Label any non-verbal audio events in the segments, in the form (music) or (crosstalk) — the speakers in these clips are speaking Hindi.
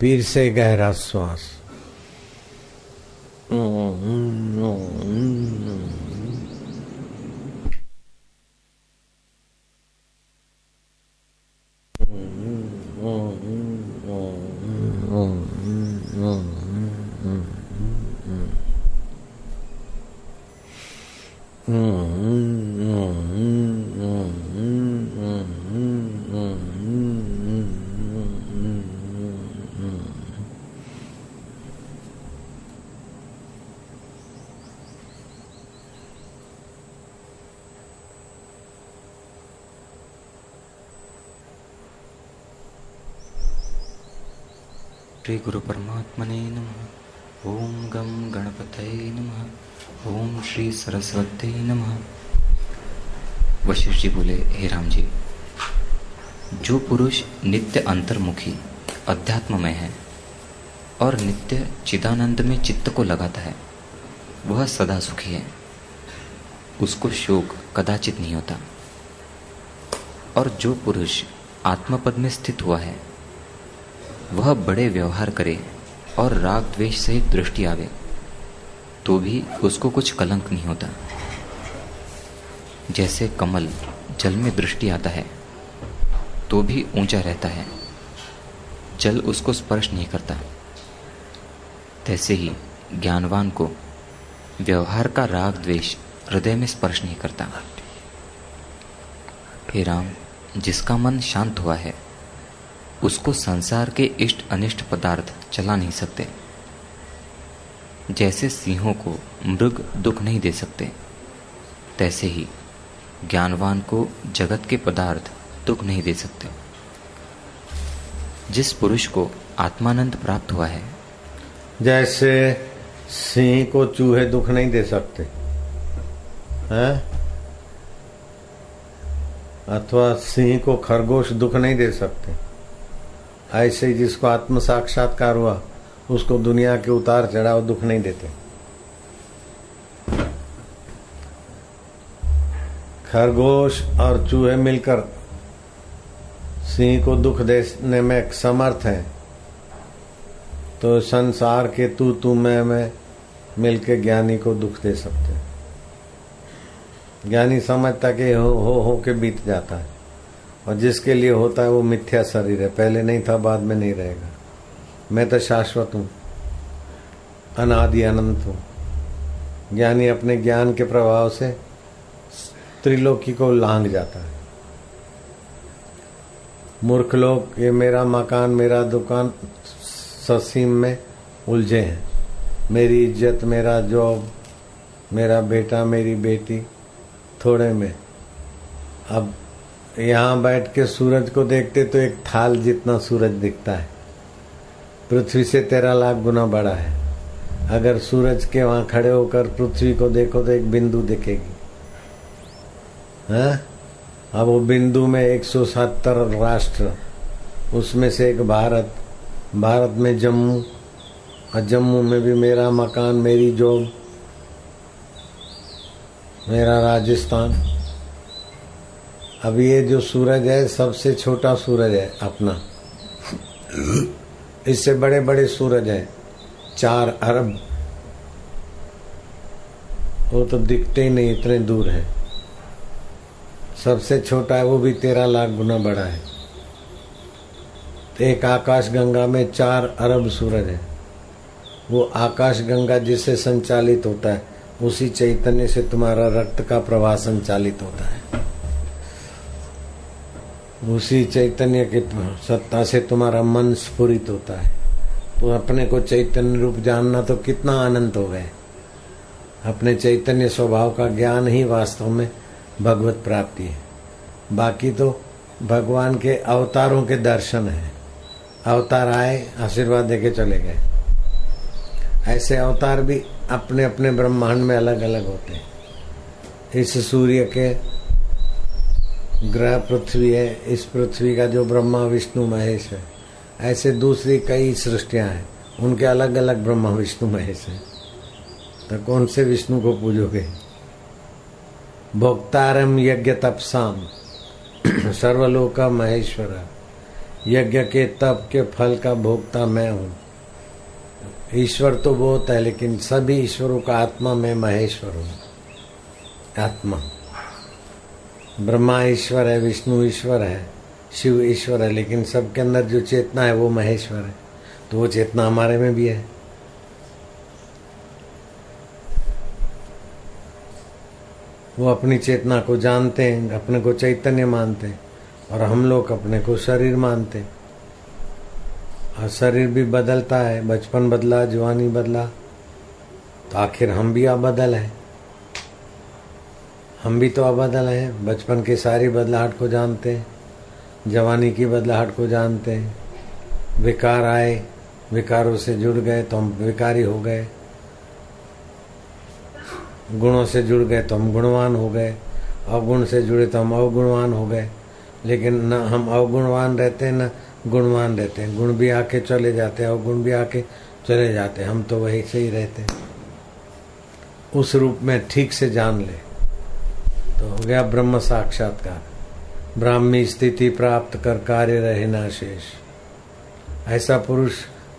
पीर से गहरा श्वास श्री गुरु परमात्मने नमः। ओम गम गणपतये नमः। ओम श्री सरस्वती नमः। वशिष्ठ जी बोले, हे राम जी, जो पुरुष नित्य अंतर्मुखी अध्यात्म में है और नित्य चिदानंद में चित्त को लगाता है, वह सदा सुखी है। उसको शोक कदाचित नहीं होता। और जो पुरुष आत्मपद में स्थित हुआ है वह बड़े व्यवहार करे और राग द्वेष सहित दृष्टि आवे तो भी उसको कुछ कलंक नहीं होता। जैसे कमल जल में दृष्टि आता है तो भी ऊँचा रहता है। जल उसको स्पर्श नहीं करता। तैसे ही ज्ञानवान को व्यवहार का राग द्वेष हृदय में स्पर्श नहीं करता। हे राम, जिसका मन शांत हुआ है उसको संसार के इष्ट अनिष्ट पदार्थ चला नहीं सकते। जैसे सिंहों को मृग दुख नहीं दे सकते, तैसे ही ज्ञानवान को जगत के पदार्थ दुख नहीं दे सकते। जिस पुरुष को आत्मानंद प्राप्त हुआ है, जैसे सिंह को चूहे दुख नहीं दे सकते, हैं? अथवा सिंह को खरगोश दुख नहीं दे सकते। ऐसे ही जिसको आत्म साक्षात्कार हुआ, उसको दुनिया के उतार चढ़ाव दुख नहीं देते। खरगोश और चूहे मिलकर सिंह को दुख देने में समर्थ हैं। तो संसार के तू तू मैं मैं मिलके ज्ञानी को दुख दे सकते ज्ञानी समझता कि हो हो हो के बीत जाता है। और जिसके लिए होता है वो मिथ्या शरीर है। पहले नहीं था, बाद में नहीं रहेगा। मैं तो शाश्वत हूँ। अनादि अनंत हूँ। ज्ञानी अपने ज्ञान के प्रभाव से त्रिलोकी को लांग जाता है। मूर्ख लोग, ये मेरा मकान, मेरा दुकान, ससीम में उलझे हैं। मेरी इज़्ज़त, मेरा जॉब, मेरा बेटा, मेरी बेटी, थोड़े में। अब यहाँ बैठ के सूरज को देखते तो एक थाल जितना सूरज दिखता है। पृथ्वी से तेरह लाख गुना बड़ा है। अगर सूरज के वहाँ खड़े होकर पृथ्वी को देखो तो एक बिंदु दिखेगी। हाँ? अब वो बिंदु में एक सौ सत्तर राष्ट्र, उसमें से एक भारत भारत में जम्मू, और जम्मू में भी मेरा मकान, मेरी जॉब, मेरा राजस्थान। अब ये जो सूरज है, सबसे छोटा सूरज है अपना। इससे बड़े बड़े सूरज हैं। चार अरब। वो तो दिखते ही नहीं, इतने दूर है। सबसे छोटा है, वो भी तेरह लाख गुना बड़ा है। एक आकाश गंगा में चार अरब सूरज है। वो आकाश गंगा जिससे संचालित होता है, उसी चैतन्य से तुम्हारा रक्त का प्रवाह संचालित होता है। उसी चैतन्य की सत्ता से तुम्हारा मन स्फुरित होता है। तो अपने को चैतन्य रूप जानना तो कितना आनंद हो गए अपने चैतन्य स्वभाव का ज्ञान ही वास्तव में भगवत प्राप्ति है। बाकी तो भगवान के अवतारों के दर्शन है। अवतार आए, आशीर्वाद देके चले गए। ऐसे अवतार भी अपने अपने ब्रह्मांड में अलग अलग होते हैं। इस सूर्य के ग्रह पृथ्वी है, इस पृथ्वी का जो ब्रह्मा, विष्णु, महेश है। ऐसे दूसरी कई सृष्टियाँ हैं। उनके अलग अलग ब्रह्मा, विष्णु, महेश हैं। तो कौन से विष्णु को पूजोगे? भोक्तारम यज्ञ तपसाम। सर्वलोका महेश्वर। यज्ञ के तप के फल का भोक्ता मैं हूँ। ईश्वर तो बहुत है, लेकिन सभी ईश्वरों का आत्मा मैं महेश्वर हूँ। आत्मा। ब्रह्मा ईश्वर है, विष्णु ईश्वर है, शिव ईश्वर है, लेकिन सबके अंदर जो चेतना है वो महेश्वर है। तो वो चेतना हमारे में भी है। वो अपनी चेतना को जानते हैं, अपने को चैतन्य मानते हैं, और हम लोग अपने को शरीर मानते हैं। और शरीर भी बदलता है, बचपन बदला, जवानी बदला तो आखिर हम भी अब बदल हैं। हम भी तो अबदल हैं। बचपन की सारी बदलाहट को जानते हैं। जवानी की बदलाहट को जानते हैं। विकार आए, विकारों से जुड़ गए तो हम विकारी हो गए। गुणों से जुड़ गए तो हम गुणवान हो गए। अवगुण से जुड़े तो हम अवगुणवान हो गए। लेकिन न हम अवगुणवान रहते हैं, न गुणवान रहते हैं। गुण भी आके चले जाते हैं, अवगुण भी आके चले जाते हैं। हम तो वही से ही रहते हैं। उस रूप में ठीक से जान ले। तो हो गया ब्रह्म साक्षात्कार। ब्राह्मी स्थिति प्राप्त कर कार्य रहे ना शेष। ऐसा पुरुष,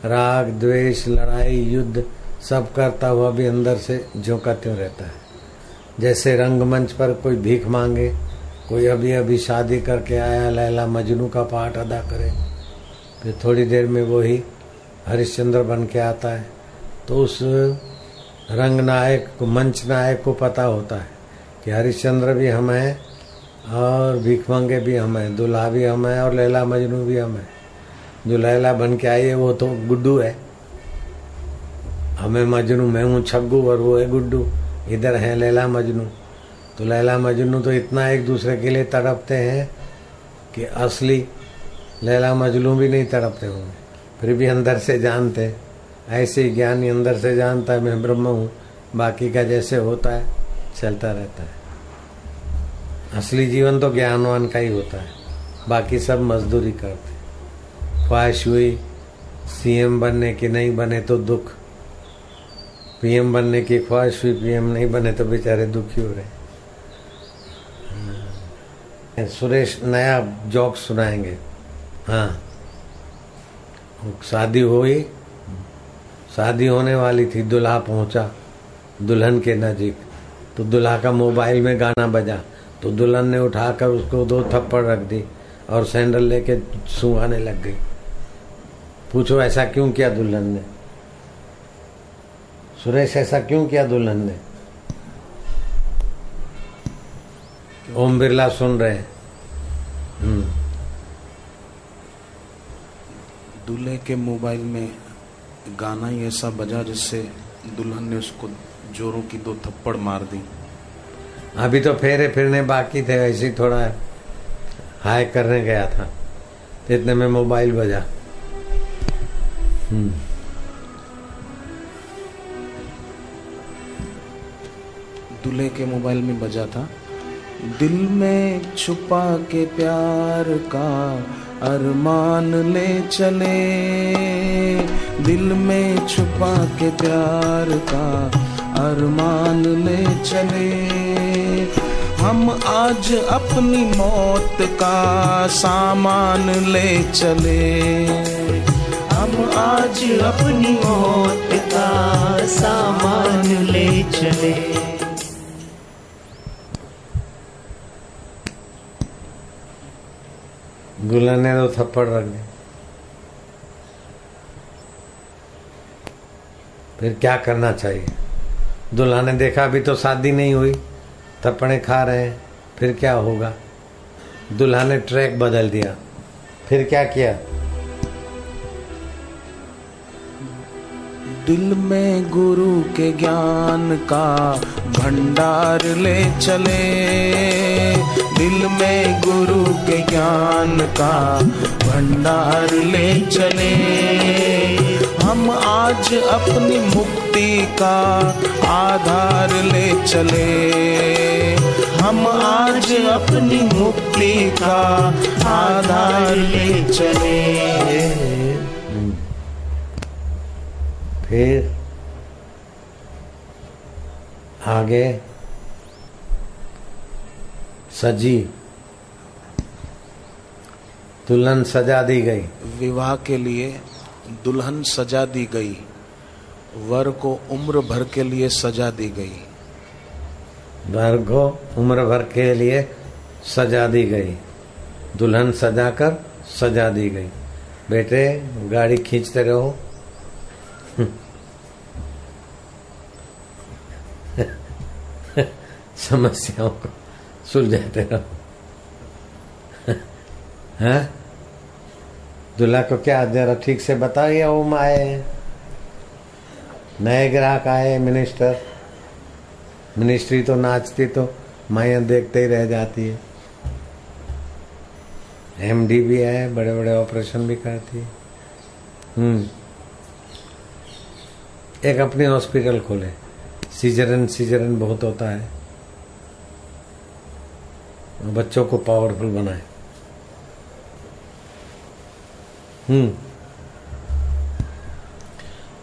राग, द्वेष, लड़ाई, युद्ध सब करता हुआ भी अंदर से झोंका त्यों रहता है? जैसे रंगमंच पर कोई भीख मांगे, कोई अभी अभी शादी करके आया, लैला मजनू का पाठ अदा करे, फिर थोड़ी देर में वो ही हरिश्चंद्र बन के आता है तो उस रंग नायक को मंच नायक को पता होता है। कि हरिश्चंद्र भी हम हैं और भीख मांगे भी हम हैं दुल्हा भी हम हैं और लैला मजनू भी हम। हैं जो लैला बन के आई है, वो तो गुड्डू है। हमें मजनू, मैं हूँ छग्गू और वो है गुड्डू। इधर है लैला मजनू। तो लैला मजनू तो इतना एक दूसरे के लिए तड़पते हैं कि असली लैला मजनू भी नहीं तड़पते होंगे। फिर भी अंदर से जानते ऐसे ही ज्ञानी अंदर से जानता है, मैं ब्रह्म हूँ। बाकी का जैसे होता है। चलता रहता है। असली जीवन तो ज्ञानवान का ही होता है। बाकी सब मजदूरी करते ख्वाहिश हुई, सीएम बनने की नहीं बने तो दुख। पीएम बनने की ख्वाहिश हुई, पीएम नहीं बने तो बेचारे दुखी हो रहे सुरेश, नया जॉक सुनाएँगे। हाँ। शादी हुई, शादी होने वाली थी, दुल्हा पहुँचा, दुल्हन के नजीक। तो दुल्हा का मोबाइल में गाना बजा। तो दुल्हन ने उठाकर उसको दो थप्पड़ रख दी और सैंडल लेके सुहाने लग गई। पूछो, ऐसा क्यों किया दुल्हन ने? सुरेश, ऐसा क्यों किया दुल्हन ने? ओम बिरला सुन रहे हैं। हम्म। दूल्हे के मोबाइल में गाना ही ऐसा बजा जिससे दुल्हन ने उसको जोरों की दो थप्पड़ मार दी। अभी तो फेरे फिरने बाकी थे ऐसे ही थोड़ा हाय करने गया था। इतने में मोबाइल बजा। हम्म। दूल्हे के मोबाइल में बजा था दिल में छुपा के प्यार का अरमान ले चले। दिल में छुपा के प्यार का अरमान ले चले। हम आज अपनी मौत का सामान ले चले। हम आज अपनी मौत का सामान ले चले। दुल्हन ने तो थप्पड़ रख दी। फिर क्या करना चाहिए? दुल्हा ने देखा, अभी तो शादी नहीं हुई, थप्पड़े खा रहे हैं, फिर क्या होगा? दुल्हा ने ट्रैक बदल दिया, फिर क्या किया? दिल में गुरु के ज्ञान का भंडार ले चले। दिल में गुरु के ज्ञान का भंडार ले चले। हम आज अपनी मुक्ति का आधार ले चले। हम आज अपनी मुक्ति का आधार ले चले। फिर आगे सजी। दुल्हन सजा दी गई। विवाह के लिए दुल्हन सजा दी गई। वर को उम्र भर के लिए सजा दी गई। वर को उम्र भर के लिए सजा दी गई। दुल्हन सजा कर सजा दी गई। बेटे, गाड़ी खींचते रहो। (laughs) समस्याओं को सुलझाते रहो। (laughs) हैं? दूल्हा को क्या जरा ठीक से बताइए ओम आए नए ग्राहक आए मिनिस्टर मिनिस्ट्री तो नाचती तो माया देखते ही रह जाती है। एमडी भी आए बड़े बड़े ऑपरेशन भी करती है। हम्म। एक अपने हॉस्पिटल खोले। सीजरन सीजरन बहुत होता है। बच्चों को पावरफुल बनाए। हम्म।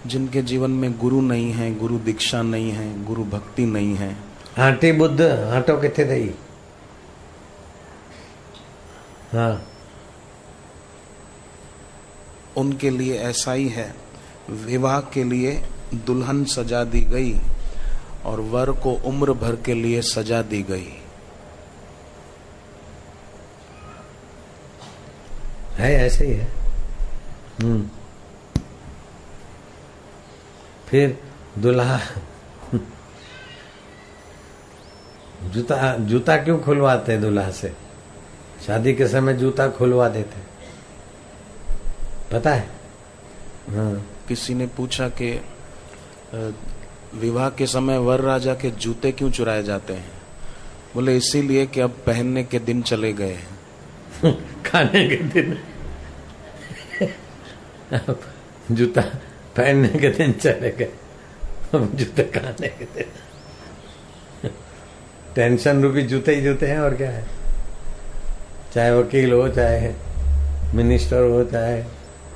जिनके जीवन में गुरु नहीं है गुरु दीक्षा नहीं है गुरु भक्ति नहीं है। हाटी बुद्ध हाटो किथे रही हाँ। उनके लिए ऐसा ही है। विवाह के लिए दुल्हन सजा दी गई और वर को उम्र भर के लिए सजा दी गई। है ऐसे ही है। हम्म। फिर दुल्हा जूता जूता क्यों खुलवाते हैं दुल्हा से? शादी के समय जूता खुलवा देते पता है? हाँ। किसी ने पूछा कि विवाह के समय वर राजा के जूते क्यों चुराए जाते हैं? बोले इसीलिए कि अब पहनने के दिन चले गए हैं। (laughs) खाने के दिन। जूता पहनने के दिन चले गए। जूते खाने के दिन। टेंशन रूपी जूते ही जूते हैं, और क्या है? चाहे वकील हो, चाहे मिनिस्टर हो, चाहे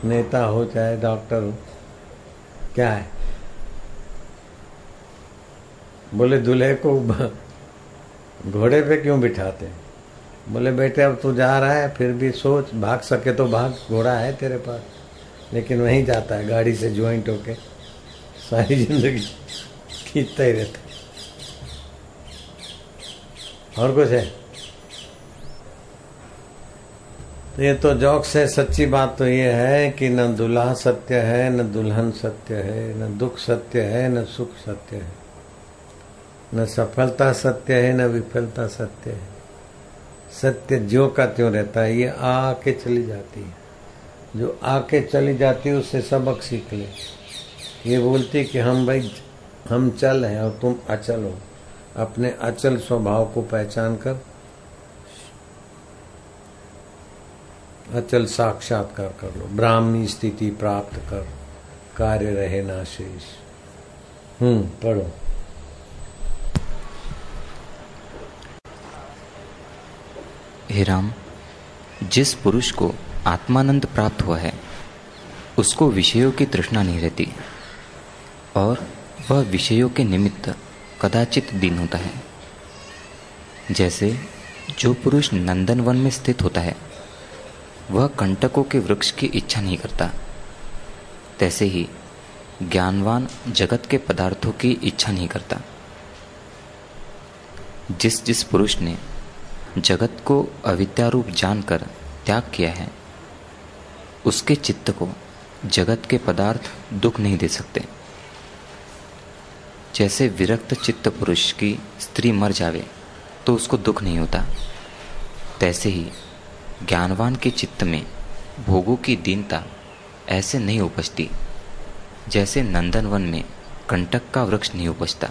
नेता हो, चाहे डॉक्टर हो, क्या है? बोले, दूल्हे को घोड़े पे क्यों बिठाते? बोले, बेटे, अब तू जा रहा है, फिर भी सोच, भाग सके तो भाग, घोड़ा है तेरे पास। लेकिन वहीं जाता है, गाड़ी से ज्वाइंट होके। सारी ज़िंदगी खींचता ही रहता और कुछ है? तो ये तो जॉक्स है सच्ची बात तो ये है कि न दुल्हा सत्य है, न दुल्हन सत्य है, न दुख सत्य है, न सुख सत्य है। न सफलता सत्य है, न विफलता सत्य है। सत्य ज्यो का त्यों रहता है, ये आके चली जाती है। जो आके चली जाती है, उससे सबक सीख ले। ये बोलती कि हम भाई, हम चल हैं और तुम अचल हो। अपने अचल स्वभाव को पहचान कर, अचल साक्षात्कार कर लो। ब्राह्मी स्थिति प्राप्त कर। कार्य रहे ना शेष। हम्म पढ़ो। हे राम, जिस पुरुष को आत्मानंद प्राप्त हुआ है। उसको विषयों की तृष्णा नहीं रहती और वह विषयों के निमित्त कदाचित दिन होता है। जैसे जो पुरुष नंदनवन में स्थित होता है, वह कंटकों के वृक्ष की इच्छा नहीं करता। तैसे ही ज्ञानवान जगत के पदार्थों की इच्छा नहीं करता। जिस जिस पुरुष ने जगत को अविद्यारूप जानकर त्याग किया है उसके चित्त को जगत के पदार्थ दुख नहीं दे सकते। जैसे विरक्त चित्त पुरुष की स्त्री मर जावे तो उसको दुख नहीं होता। तैसे ही ज्ञानवान के चित्त में भोगों की दीनता ऐसे नहीं उपजती, जैसे नंदनवन में कंटक का वृक्ष नहीं उपजता।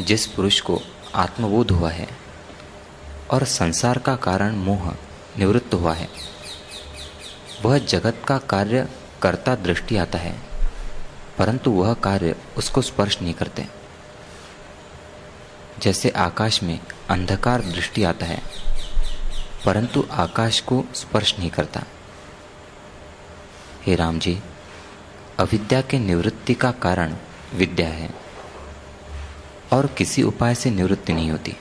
जिस पुरुष को आत्मबोध हुआ है और संसार का कारण मोह निवृत्त हुआ है। वह जगत का कार्य करता दृष्टि आता है, परंतु वह कार्य उसको स्पर्श नहीं करते। जैसे आकाश में अंधकार दृष्टि आता है, परंतु आकाश को स्पर्श नहीं करता। हे राम जी, अविद्या के निवृत्ति का कारण विद्या है, और किसी उपाय से निवृत्ति नहीं होती।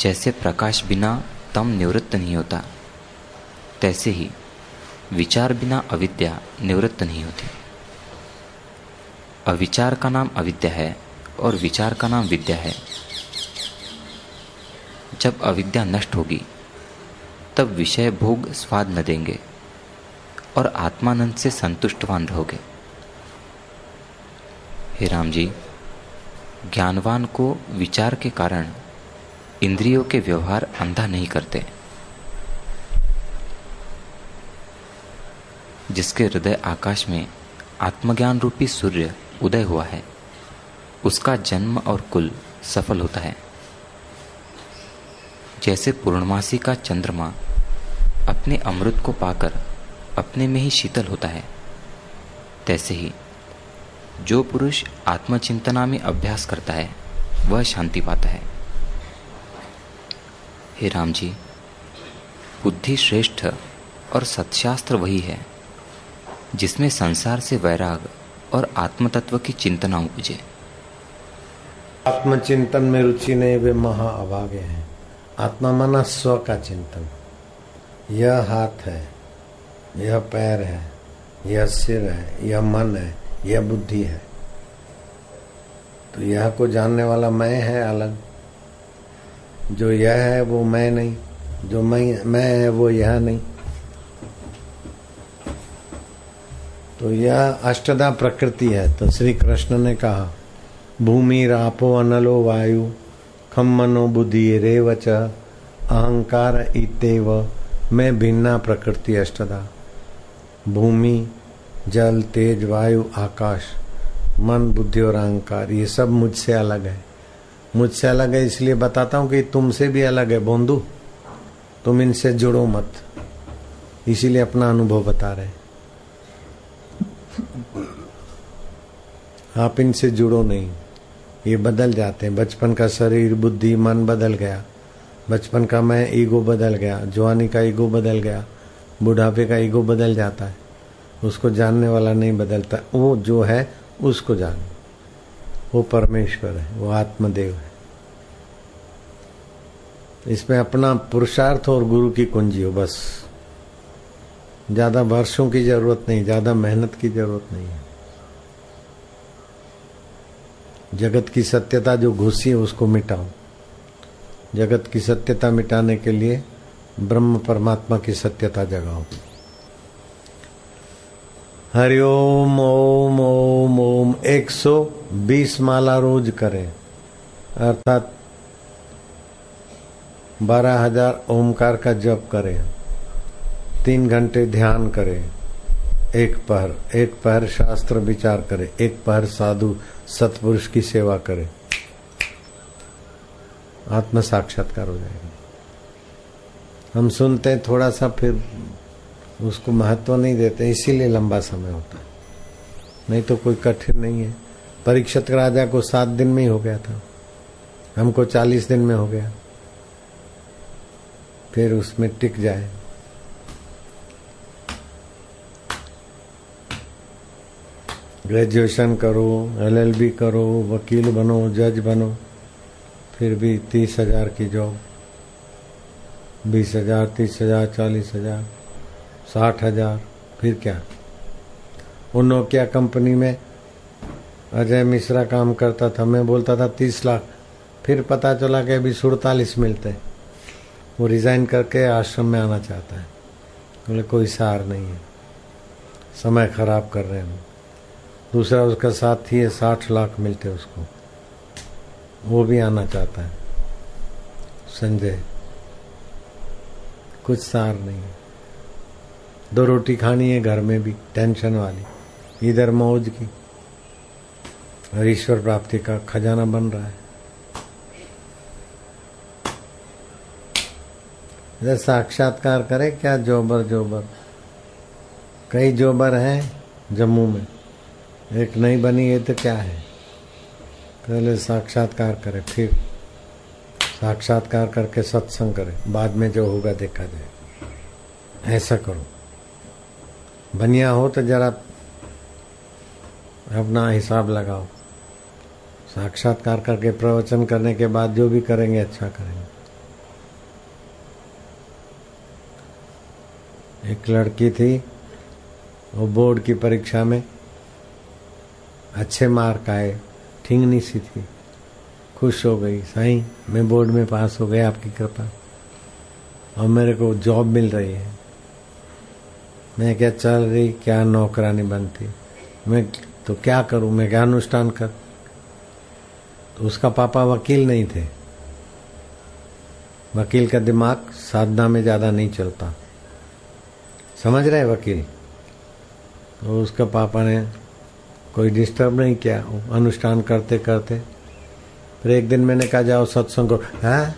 जैसे प्रकाश बिना तम निवृत्त नहीं होता। तैसे ही विचार बिना अविद्या निवृत्त नहीं होती। अविचार का नाम अविद्या है और विचार का नाम विद्या है। जब अविद्या नष्ट होगी, तब विषय भोग स्वाद न देंगे और आत्मानंद से संतुष्टवान रहोगे। हे राम जी, ज्ञानवान को विचार के कारण इंद्रियों के व्यवहार अंधा नहीं करते। जिसके हृदय आकाश में आत्मज्ञान रूपी सूर्य उदय हुआ है, उसका जन्म और कुल सफल होता है। जैसे पूर्णमासी का चंद्रमा अपने अमृत को पाकर अपने में ही शीतल होता है, तैसे ही जो पुरुष आत्मचिंतना में अभ्यास करता है, वह शांति पाता है। हे राम जी, बुद्धि श्रेष्ठ और सत्शास्त्र वही है, जिसमें संसार से वैराग और आत्मतत्व की चिंतना उपजे। आत्मचिंतन में रुचि नहीं, वे महा अभागे हैं। आत्मा माना स्व का चिंतन। यह हाथ है, यह पैर है, यह सिर है, यह मन है, यह बुद्धि है। तो यह को जानने वाला मैं है अलग। जो यह है वो मैं नहीं, जो मैं मैं है वो यह नहीं। तो यह अष्टदा प्रकृति है तो श्री कृष्ण ने कहा, भूमि रापो अनलो वायु खम मनो बुद्धि रेवच अहंकार इतेव, मैं भिन्ना प्रकृति अष्टदा। भूमि, जल, तेज, वायु, आकाश, मन, बुद्धि और अहंकार, ये सब मुझसे अलग है। मुझसे अलग है, इसलिए बताता हूँ कि तुमसे भी अलग है, बोंदू। तुम इनसे जुड़ो मत। इसीलिए अपना अनुभव बता रहे आप इनसे जुड़ो नहीं। ये बदल जाते हैं। बचपन का शरीर, बुद्धि, मन बदल गया। बचपन का मैं ईगो बदल गया। जवानी का ईगो बदल गया। बुढ़ापे का ईगो बदल जाता है। उसको जानने वाला नहीं बदलता। वो जो है, उसको जान। वो परमेश्वर है, वो आत्मदेव है। इसमें अपना पुरुषार्थ और गुरु की कुंजी हो बस। ज़्यादा वर्षों की ज़रूरत नहीं, ज़्यादा मेहनत की ज़रूरत नहीं है। जगत की सत्यता जो घुसी है, उसको मिटाओ। जगत की सत्यता मिटाने के लिए ब्रह्म परमात्मा की सत्यता जगाओ। हरिओम ओम ओम ओम एक सौ बीस माला रोज करें। अर्थात बारह हज़ार ओमकार का जप करें। तीन घंटे ध्यान करें। एक पहर एक पहर शास्त्र विचार करें। एक पहर साधु सतपुरुष की सेवा करें। आत्म साक्षात्कार हो जाएगा। हम सुनते हैं थोड़ा सा फिर उसको महत्व नहीं देते, इसीलिए लंबा समय होता है। नहीं तो कोई कठिन नहीं है। परीक्षित राजा को सात दिन में ही हो गया था। हमको चालीस दिन में हो गया। फिर उसमें टिक जाए। ग्रेजुएशन करो, एलएलबी करो, वकील बनो, जज बनो, फिर भी तीस हज़ार की जॉब। बीस हज़ार, तीस हज़ार, चालीस हज़ार। साठ हज़ार, फिर क्या? वो नोकिया कंपनी में अजय मिश्रा काम करता था, मैं बोलता था तीस लाख। फिर पता चला कि अभी सुड़तालीस मिलते वो रिजाइन करके आश्रम में आना चाहता है। बोले, कोई सार नहीं है। समय खराब कर रहे हैं दूसरा उसका साथी है, साठ लाख मिलते उसको। वो भी आना चाहता है। संजय, कुछ सार नहीं है। दो रोटी खानी है घर में भी, टेंशन वाली। इधर मौज की। और ईश्वर प्राप्ति का खजाना बन रहा है। साक्षात्कार करे, क्या जोबर जोबर। कई जोबर हैं जम्मू में। एक नई बनी है तो क्या है? पहले साक्षात्कार करे, फिर साक्षात्कार करके सत्संग करे। बाद में जो होगा देखा जाए। ऐसा करो। बनिया हो तो जरा अपना हिसाब लगाओ। साक्षात्कार करके, प्रवचन करने के बाद जो भी करेंगे अच्छा करेंगे। एक लड़की थी, वो बोर्ड की परीक्षा में अच्छे मार्क आए, ठिंगनी सी थी। खुश हो गई, साईं, मैं बोर्ड में पास हो गया, आपकी कृपा। और मेरे को जॉब मिल रही है। मैं क्या चल रही, क्या नौकरानी बनती? मैं तो क्या करूँ? मैं क्या अनुष्ठान कर? तो उसका पापा वकील नहीं थे। वकील का दिमाग साधना में ज़्यादा नहीं चलता। समझ रहे वकील? तो उसका पापा ने कोई डिस्टर्ब नहीं किया। अनुष्ठान करते करते। फिर एक दिन मैंने कहा, जाओ सत्संग को है?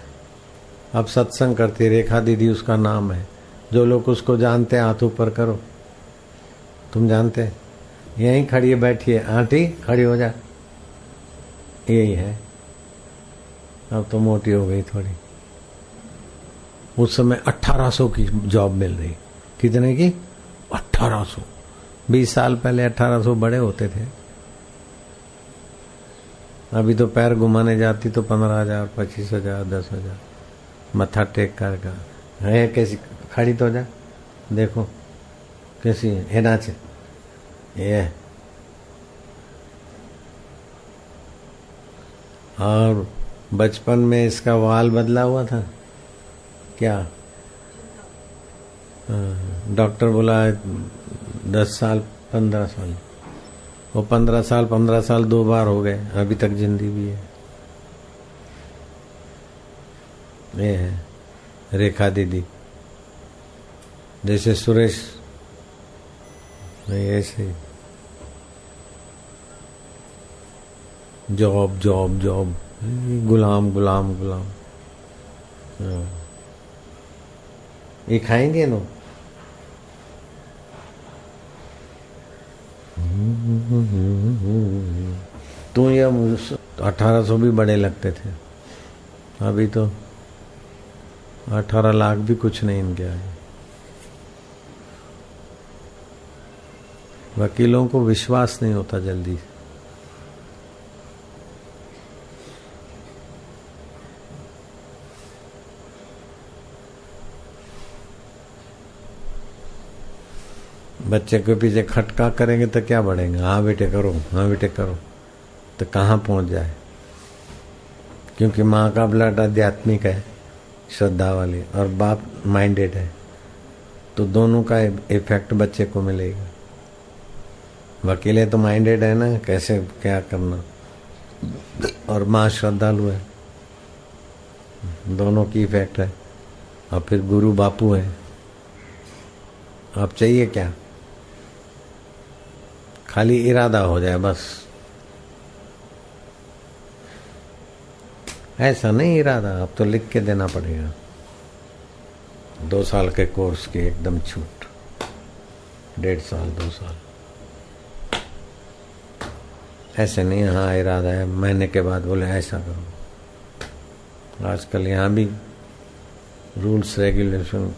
अब सत्संग करती रेखा दीदी उसका नाम है। जो लोग उसको जानते हैं, हाथ ऊपर करो। तुम जानते हैं? यहीं खड़ी बैठी है। आंटी, खड़ी हो जा। यही है। अब तो मोटी हो गई थोड़ी। उस समय 1800 की जॉब मिल रही। कितने की? 1800 बीस साल पहले 1800 बड़े होते थे। अभी तो पैर घुमाने जाती तो पंद्रह हज़ार, पच्चीस हज़ार, दस हज़ार। मत्था टेक कर का है, कैसी खड़ी तो जा। देखो कैसी है? ये नाचे ये और बचपन में इसका वाल बदला हुआ था? क्या? हाँ, डॉक्टर बोला दस साल पंद्रह साल। वो पंद्रह साल पंद्रह साल दो बार हो गए अभी तक ज़िंदगी भी है। ये है रेखा दीदी। जैसे सुरेश। नहीं, ऐसे। Job job job. गुलाम गुलाम गुलाम। हाँ। ये खाएँगे ना? तो ये अठारह सौ भी बड़े लगते थे। अभी तो अठारह लाख भी कुछ नहीं इनके आए। वकीलों को विश्वास नहीं होता जल्दी। बच्चे के पीछे खटका करेंगे तो क्या बढ़ेंगे? हाँ बेटे करो हाँ बेटे करो। तो कहाँ पहुँच जाए? क्योंकि माँ का ब्लड आध्यात्मिक है, श्रद्धा वाली, और बाप माइंडेड है। तो दोनों का इफ़ेक्ट बच्चे को मिलेगा। वकीले तो माइंडेड है ना, कैसे क्या करना? और माँ श्रद्धालु है। दोनों की इफ़ेक्ट है। और फिर गुरु बापू है। आप चाहिए क्या? खाली इरादा हो जाए बस। ऐसा नहीं इरादा, अब तो लिख के देना पड़ेगा। दो साल के कोर्स के एकदम छूट। डेढ़ साल, दो साल। ऐसे नहीं हाँ इरादा है। महीने के बाद बोले, ऐसा करो। आजकल यहाँ भी रूल्स, रेगुलेशन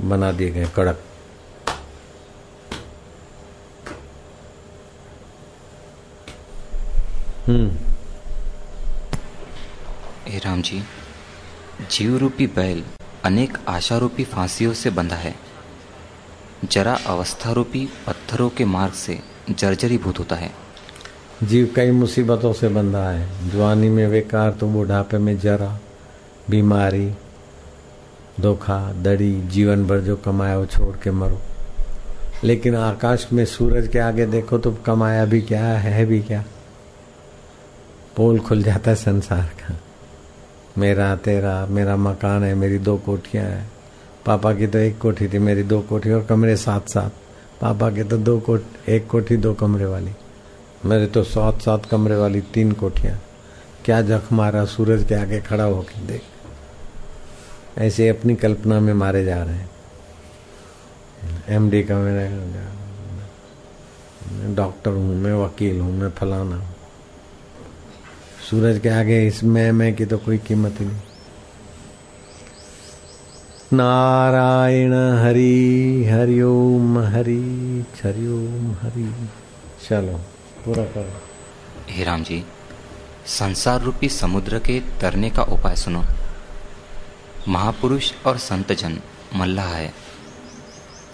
बना दिए गए कड़क। हम्म। राम जी जीव रूपी बैल अनेक आशा रूपी फांसियों से बंधा है। जरा अवस्था रूपी पत्थरों के मार्ग से जर्जरीभूत होता है। जीव कई मुसीबतों से बंधा है। जवानी में बेकार तो बुढ़ापे में जरा, बीमारी, धोखा, दड़ी, जीवन भर जो कमाया वो छोड़ के मरो। लेकिन आकाश में सूरज के आगे देखो तो कमाया भी क्या, है भी क्या? पोल खुल जाता है संसार का। मेरा, तेरा, मेरा मकान है, मेरी दो कोठियाँ हैं। पापा की तो एक कोठी थी, मेरी दो कोठी और कमरे साथ साथ पापा के तो दो कोठ एक कोठी, दो कमरे वाली। मेरे तो सात सात कमरे वाली तीन कोठियाँ। क्या जख मारा, सूरज के आगे खड़ा होकर देख। ऐसे अपनी कल्पना में मारे जा रहे हैं। एमडी का मेरा डॉक्टर हूँ, मैं वकील हूँ, मैं फलाना हूँ। सूरज के आगे इस मैं मैं की तो कोई कीमत ही नहीं। नारायण हरि हरिओम हरि हरिओम हरि। चलो पूरा करो। हे राम जी संसार रूपी समुद्र के तरने का उपाय सुनो। महापुरुष और संत जन मल्लाह है।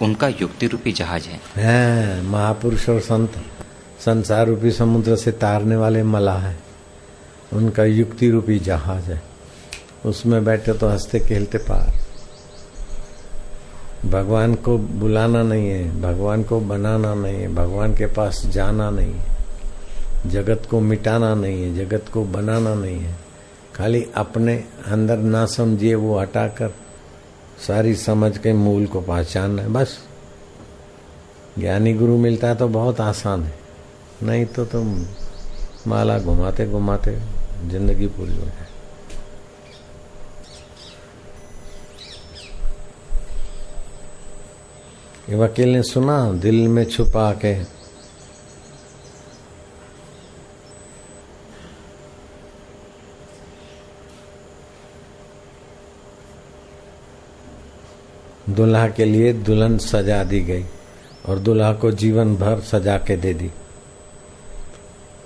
उनका युक्ति रूपी जहाज़ है। है महापुरुष और संत। संसार रूपी समुद्र से तारने वाले मल्लाह है। उनका युक्ति रूपी जहाज़ है। उसमें बैठे तो हँसते खेलते पार। भगवान को बुलाना नहीं है, भगवान को बनाना नहीं है, भगवान के पास जाना नहीं है, जगत को मिटाना नहीं है, जगत को बनाना नहीं है। खाली अपने अंदर ना समझिए, वो हटाकर सारी समझ के मूल को पहचानना है, बस। ज्ञानी गुरु मिलता है तो बहुत आसान है, नहीं तो तुम माला घुमाते घुमाते ज़िंदगी पूरी हो जाए। ये वकील ने सुना, दिल में छुपा के। दुल्हा के लिए दुल्हन सजा दी गई और दुल्हा को जीवन भर सजा के दे दी।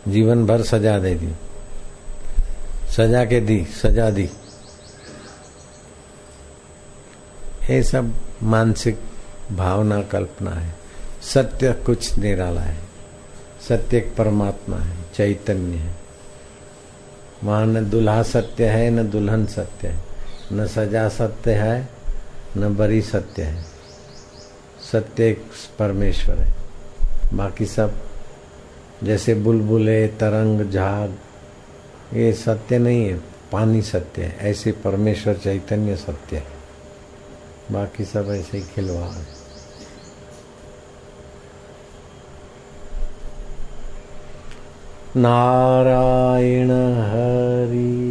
जीवन भर सजा दे दी। सजा के दी, सजा दी। ये सब मानसिक भावना कल्पना है। सत्य कुछ निराला है। सत्य एक परमात्मा है, चैतन्य है। वहाँ न दुल्हा सत्य है, न दुल्हन सत्य है। न सजा सत्य है, न बरी सत्य है। सत्य एक परमेश्वर है। बाकी सब जैसे बुलबुले, तरंग, झाग, ये सत्य नहीं है, पानी सत्य है। ऐसे परमेश्वर, चैतन्य सत्य है। बाकी सब ऐसे ही खिलवाड़। है नारायण हरि।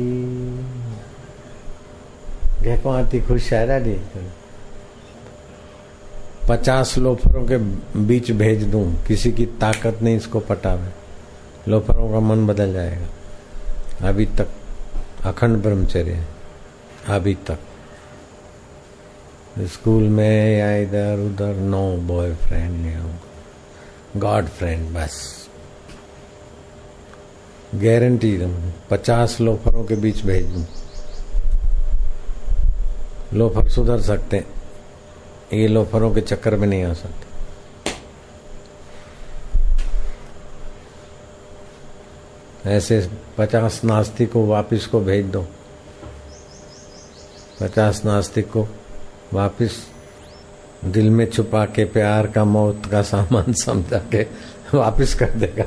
देखो आती खुश है डी पचास लोफरों के बीच भेज दूँ, किसी की ताकत नहीं इसको पटावे। लोफरों का मन बदल जाएगा। अभी तक अखंड ब्रह्मचर्य अभी तक। स्कूल में या इधर उधर नो बॉयफ्रेंड या गॉड फ्रेंड बस गारंटी पचास लोफरों के बीच भेज दूँ। लोफर सुधर सकते ये लोफरों के चक्कर में नहीं आ सकते। ऐसे पचास नास्तिक को वापिस को भेज दो। पचास नास्तिक को वापिस दिल में छुपा के प्यार का मौत का सामान (laughs) समझा के वापिस कर देगा।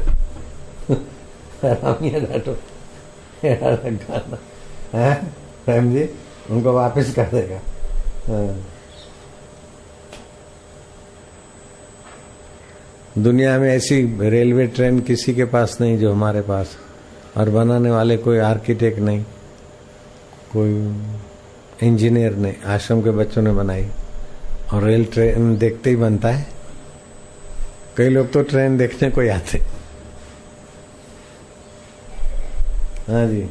है जी, उनको वापिस कर देगा। हाँ। दुनिया में ऐसी रेलवे ट्रेन किसी के पास नहीं जो हमारे पास, और बनाने वाले कोई आर्किटेक्ट नहीं। कोई इंजीनियर ने आश्रम के बच्चों ने बनाई। और रेल ट्रेन देखते ही बनता है। कई लोग तो ट्रेन देखने को आते। हाँ जी।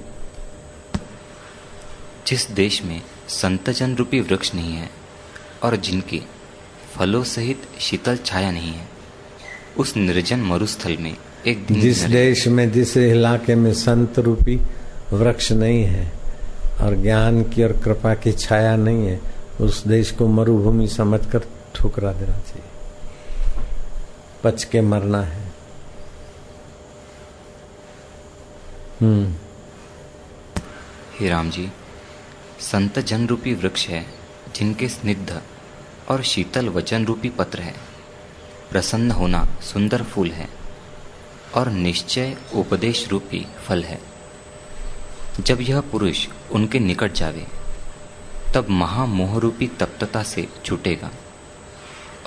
जिस देश में संतजन रूपी वृक्ष नहीं है और जिनके फलों सहित शीतल छाया नहीं है उस निर्जन मरुस्थल में एक दिन जिस देश में जिस इलाके में संत रूपी वृक्ष नहीं है और ज्ञान की और कृपा की छाया नहीं है, उस देश को मरुभूमि समझकर ठुकरा देना चाहिए। पच के मरना है। हम्म। हे राम जी, संत जन रूपी वृक्ष है, जिनके स्निग्ध और शीतल वचन रूपी पत्र है। प्रसन्न होना सुंदर फूल है और निश्चय उपदेश रूपी फल है। जब यह पुरुष उनके निकट जावे, तब महामोहरूपी तप्तता से छूटेगा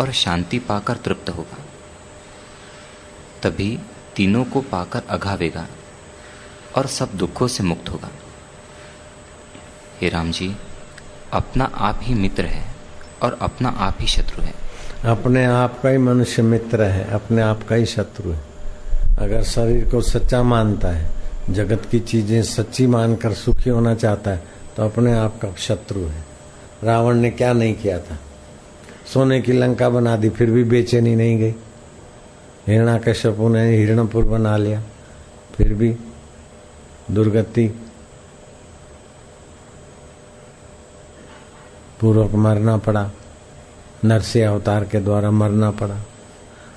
और शांति पाकर तृप्त होगा। तभी तीनों को पाकर अघावेगा और सब दुखों से मुक्त होगा। हे राम जी अपना आप ही मित्र है और अपना आप ही शत्रु है। अपने आप का ही मनुष्य मित्र है, अपने आप का ही शत्रु है। अगर शरीर को सच्चा मानता है जगत की चीज़ें सच्ची मानकर सुखी होना चाहता है तो अपने आप का शत्रु है। रावण ने क्या नहीं किया था? सोने की लंका बना दी, फिर भी बेचैनी नहीं गई। हिरणा कश्यपु ने हिरणपुर बना लिया, फिर भी दुर्गति। पूर्वक मरना पड़ा, नरसिंह अवतार के द्वारा मरना पड़ा,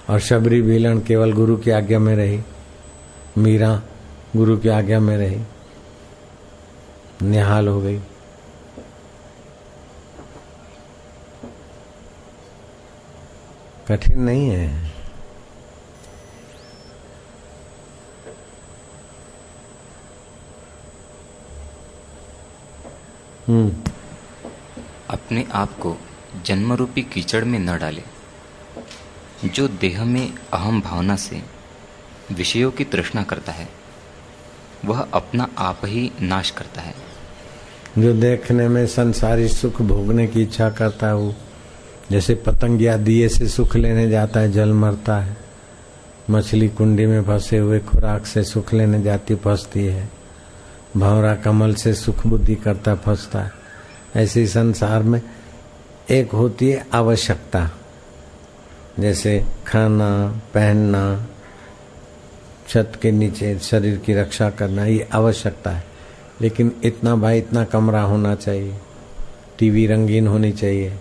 और शबरी भीलन केवल गुरु की आज्ञा में रही। मीरा गुरु की आज्ञा में रही। निहाल हो गई। कठिन नहीं है। हम्म। अपने आप को जन्मरूपी कीचड़ में न डाले, जो देह में अहम भावना से विषयों की तृष्णा करता है। वह अपना आप ही नाश करता है। जो देखने में संसारी सुख भोगने की इच्छा करता है, वो जैसे पतंग या दिए से सुख लेने जाता है, जल मरता है। मछली कुंडी में फंसे हुए खुराक से सुख लेने जाती, फंसती है। भंवरा कमल से सुख बुद्धि करता, फंसता है। ऐसे संसार में एक होती है आवश्यकता। जैसे खाना, पहनना छत के नीचे शरीर की रक्षा करना ये आवश्यकता है। लेकिन इतना भाई, इतना कमरा होना चाहिए। टीवी रंगीन होनी चाहिए।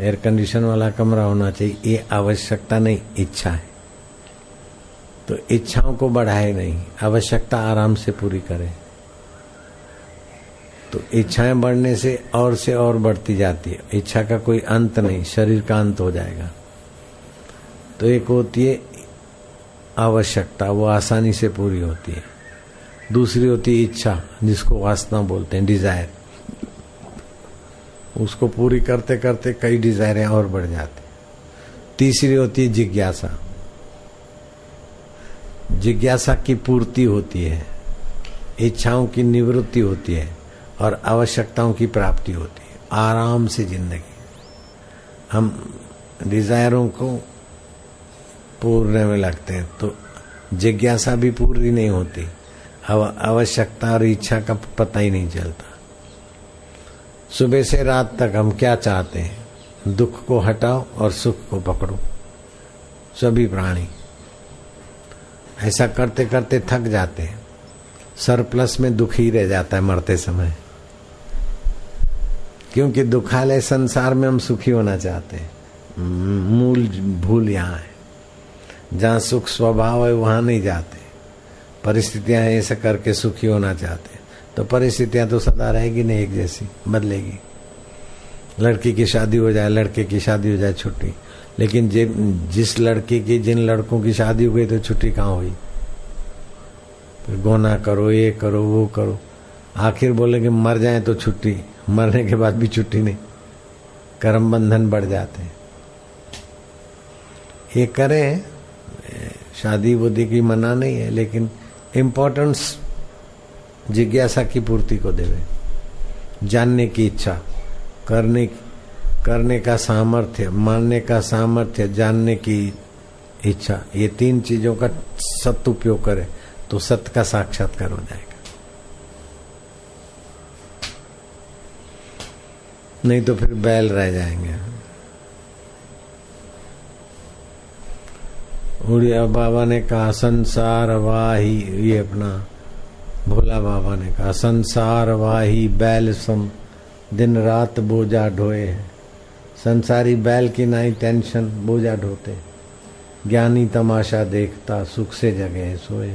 एयर कंडीशन वाला कमरा होना चाहिए। ये आवश्यकता नहीं, इच्छा है। तो इच्छाओं को बढ़ाए नहीं, आवश्यकता आराम से पूरी करे। तो इच्छाएँ बढ़ने से और से और बढ़ती जाती है। इच्छा का कोई अंत नहीं, शरीर का अंत हो जाएगा। तो एक होती है आवश्यकता, वो आसानी से पूरी होती है। दूसरी होती है इच्छा, जिसको वासना बोलते हैं डिज़ायर उसको पूरी करते करते कई डिजायरें और बढ़ जाती तीसरी होती है जिज्ञासा। जिज्ञासा की पूर्ति होती है, इच्छाओं की निवृत्ति होती है और आवश्यकताओं की प्राप्ति होती है। आराम से ज़िंदगी। हम डिजायरों को पूरने में लगते हैं तो जिज्ञासा भी पूरी नहीं होती। आवश्यकता और इच्छा का पता ही नहीं चलता। सुबह से रात तक हम क्या चाहते हैं? दुख को हटाओ और सुख को पकड़ो। सभी प्राणी। ऐसा करते करते थक जाते हैं। सरप्लस में दुख ही रह जाता है मरते समय। क्योंकि दुखालय संसार में हम सुखी होना चाहते हैं। मूल भूल यहाँ है। जहाँ सुख स्वभाव है, वहाँ नहीं जाते। परिस्थितियाँ ऐसा करके सुखी होना चाहते तो परिस्थितियाँ तो सदा रहेगी नहीं एक जैसी, बदलेगी। लड़की की शादी हो जाए, लड़के की शादी हो जाए, छुट्टी। लेकिन जिस लड़की की, जिन लड़कों की शादी हो गई तो छुट्टी कहाँ हुई? फिर गोना करो, ये करो, वो करो। आखिर बोले कि मर जाए तो छुट्टी। मरने के बाद भी छुट्टी नहीं। कर्म बंधन बढ़ जाते हैं। ये करें शादी बुद्धि की मना नहीं है, लेकिन इम्पोर्टेंस जिज्ञासा की पूर्ति को देवे। जानने की इच्छा, करने करने का सामर्थ्य, मानने का सामर्थ्य, जानने की इच्छा, ये तीन चीज़ों का सत उपयोग करे तो सत्य का साक्षात्कार हो जाएगा। नहीं तो फिर बैल रह जाएँगे। उड़िया बाबा ने कहा, संसार वाही, ये अपना भोला बाबा ने कहा, संसार वाही बैल सम, दिन रात बोझा ढोए है। संसारी बैल की ना ही टेंशन, बोझा ढोते। ज्ञानी तमाशा देखता, सुख से जगे सोए